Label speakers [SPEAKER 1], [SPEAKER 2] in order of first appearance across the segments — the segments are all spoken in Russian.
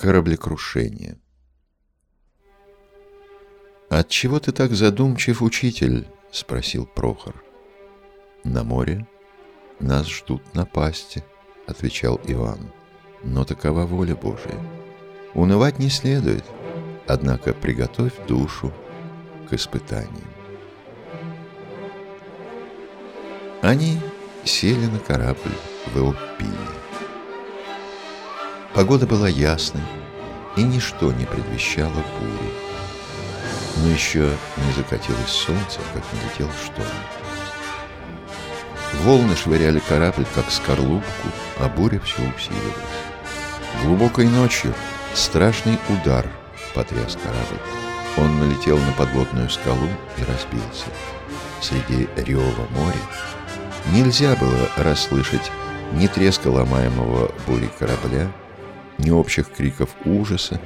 [SPEAKER 1] Кораблекрушение. От чего ты так задумчив, учитель? спросил Прохор. На море нас ждут напасти, отвечал Иван. Но такова воля Божия. Унывать не следует, однако приготовь душу к испытаниям. Они сели на корабль в Эуппине. Погода была ясной, и ничто не предвещало бури. Но еще не закатилось солнце, как налетел шторм. Волны швыряли корабль, как скорлупку, а буря все усиливалась. Глубокой ночью страшный удар потряс корабль. Он налетел на подводную скалу и разбился. Среди рева моря нельзя было расслышать ни треска ломаемого бурей корабля, ни общих криков ужаса,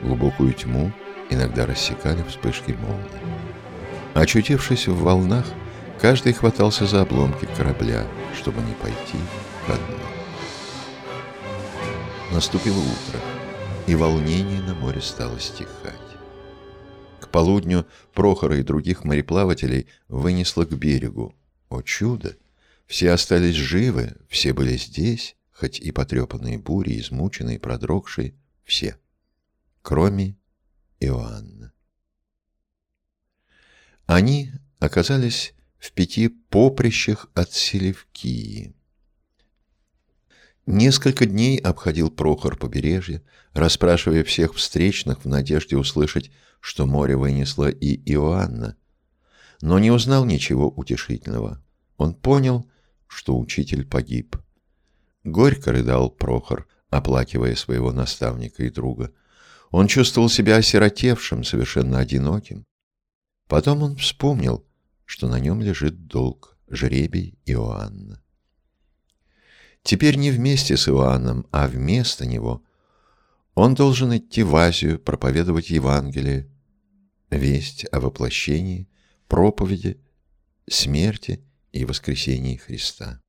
[SPEAKER 1] глубокую тьму иногда рассекали вспышки молнии. Очутившись в волнах, каждый хватался за обломки корабля, чтобы не пойти ко дну. Наступило утро, и волнение на море стало стихать. К полудню Прохора и других мореплавателей вынесло к берегу. О чудо! Все остались живы, все были здесь, хоть и потрепанные бури, измученные, продрогшие, все, кроме Иоанна. Они оказались в пяти поприщах от Селевкии. Несколько дней обходил Прохор побережье, расспрашивая всех встречных в надежде услышать, что море вынесло и Иоанна, но не узнал ничего утешительного. Он понял, что учитель погиб. Горько рыдал Прохор, оплакивая своего наставника и друга. Он чувствовал себя осиротевшим, совершенно одиноким. Потом он вспомнил, что на нем лежит долг, жребий Иоанна. Теперь не вместе с Иоанном, а вместо него он должен идти в Азию, проповедовать Евангелие, весть о воплощении, проповеди, смерти и воскресении Христа.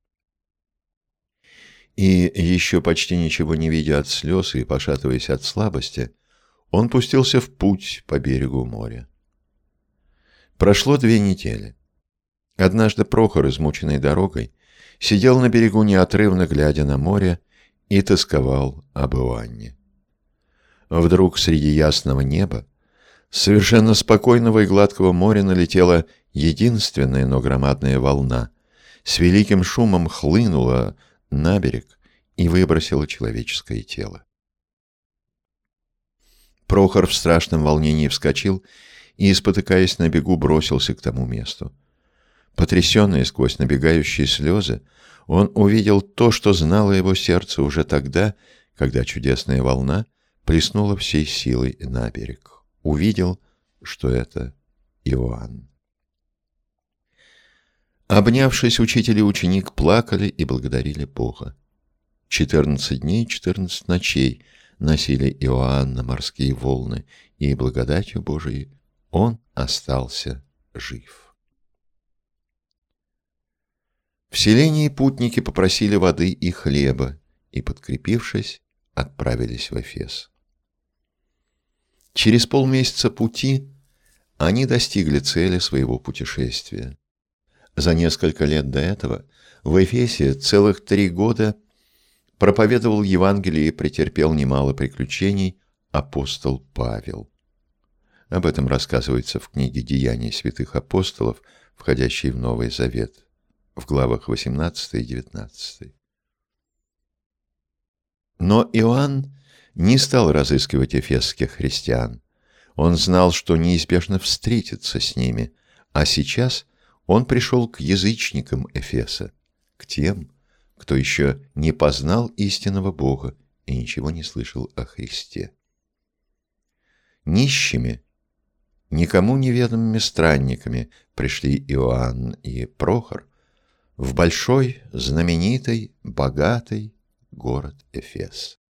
[SPEAKER 1] И еще почти ничего не видя от слез и пошатываясь от слабости, он пустился в путь по берегу моря. Прошло две недели. Однажды Прохор, измученный дорогой, сидел на берегу неотрывно, глядя на море, и тосковал об Иоанне. Вдруг среди ясного неба, совершенно спокойного и гладкого моря налетела единственная, но громадная волна, с великим шумом хлынула на берег и выбросила человеческое тело. Прохор в страшном волнении вскочил и, спотыкаясь на бегу, бросился к тому месту. Потрясенный сквозь набегающие слезы, он увидел то, что знало его сердце уже тогда, когда чудесная волна плеснула всей силой на берег. Увидел, что это Иоанн. Обнявшись, учитель и ученик плакали и благодарили Бога. Четырнадцать дней, четырнадцать ночей носили Иоанна морские волны, и благодатью Божией он остался жив. В селении путники попросили воды и хлеба, и, подкрепившись, отправились в Эфес. Через полмесяца пути они достигли цели своего путешествия. За несколько лет до этого в Эфесе целых три года проповедовал Евангелие и претерпел немало приключений апостол Павел. Об этом рассказывается в книге «Деяния святых апостолов», входящей в Новый Завет, в главах 18 и 19. Но Иоанн не стал разыскивать эфесских христиан. Он знал, что неизбежно встретится с ними, а сейчас он пришел к язычникам Эфеса, к тем, кто еще не познал истинного Бога и ничего не слышал о Христе. Нищими, никому неведомыми странниками пришли Иоанн и Прохор в большой, знаменитый, богатый город Эфес.